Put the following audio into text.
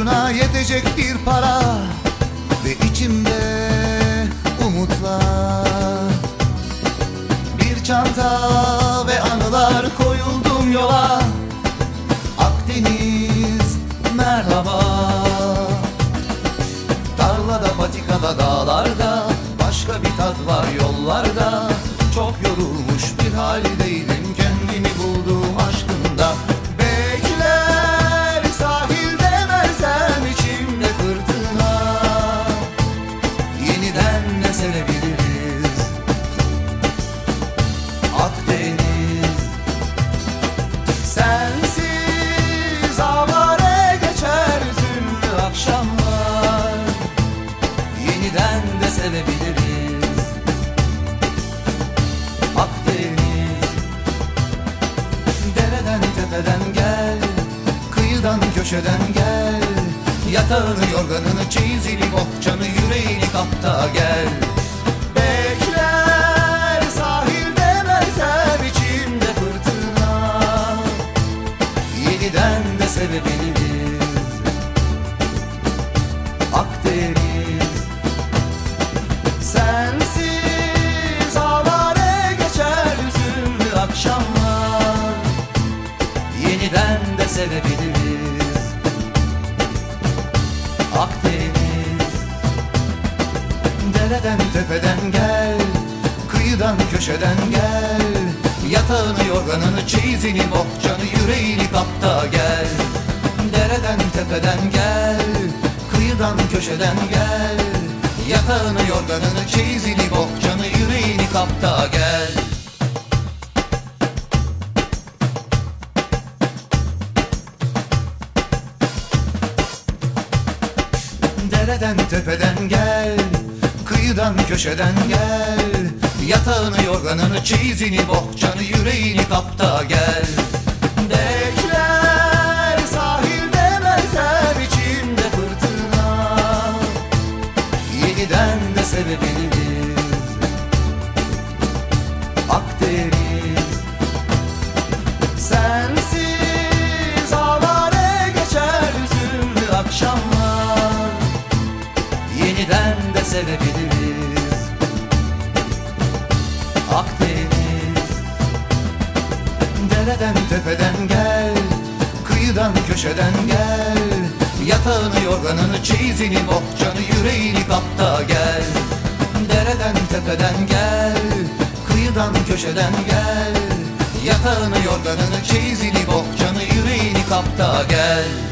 ucuna yetecek bir para Ve içimde umutlar. Bir çanta ve anılar koyuldum yola. Akdeniz merhaba. Tarlada patikada dağlarda Başka bir tat var yollarda. Çok yorulmuş bir haldeydim de sevebiliriz. Akdeniz Dereden tepeden gel Kıyıdan köşeden gel Yatağını yorganını çeyizini Sevebiliriz. Akdeniz. Dereden tepeden gel Kıyıdan köşeden gel. Yatağını yorganını çeyizini bohçanı yüreğini kapta gel. Dereden tepeden gel Kıyıdan köşeden gel. Yatağını yorganını çeyizini bohçanı yüreğini kapta gel Dereden tepeden gel Kıyıdan köşeden gel. Yatağını yorganını çeyizini bohçanı yüreğini kapta gel. Bekler sahilde mezer içimde fırtına. Yeniden de sevebiliriz sevebiliriz. Akdeniz. Dereden tepeden gel Kıyıdan köşeden gel. Yatağını yorganını çeyizini bohçanı yüreğini kapta gel. Dereden tepeden gel Kıyıdan köşeden gel. Yatağını yorganını çeyizini bohçanı yüreğini kapta gel